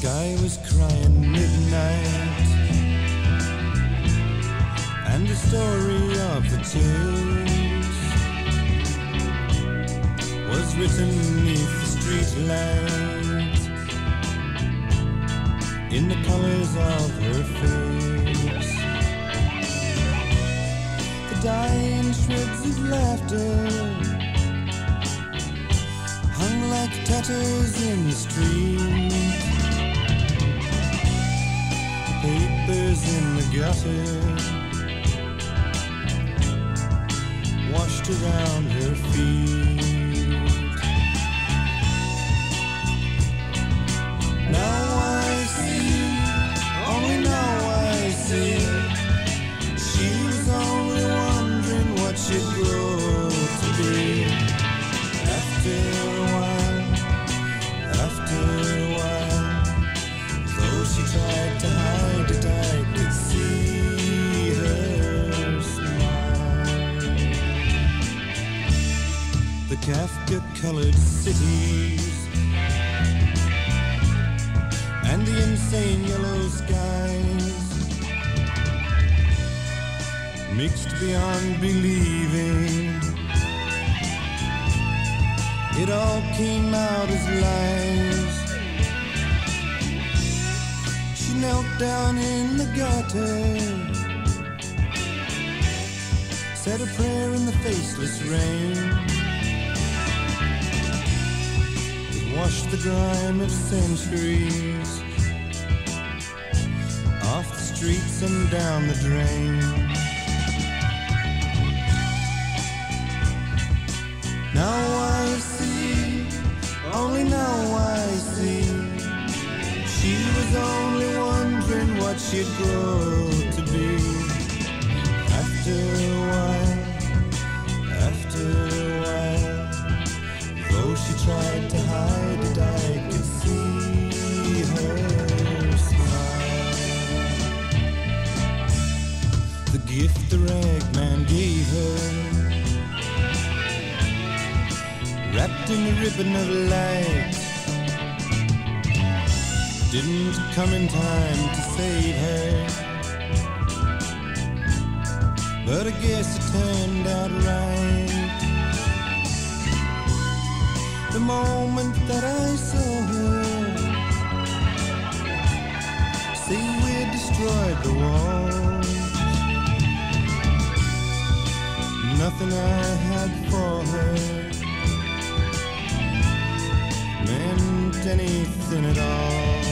sky was crying midnight, and the story of the tears was written neath the streetlight in the colors of her face. The dying shreds of laughter hung like tatters in the street. Papers in the gutter washed around her feet. Kafka colored cities and the insane yellow skies mixed beyond believing. It all came out as lies. She knelt down in the gutter, said a prayer in the faceless rain. Washed the grime of centuries off the streets and down the drain. Now I see, only now I see. She was only wondering what she'd grow she tried to hide it, I could see her smile. The gift the ragman gave her wrapped in a ribbon of light. Didn't come in time to save her, but I guess it turned out right. The moment that I saw her, say we destroyed the walls. Nothing I had for her meant anything at all.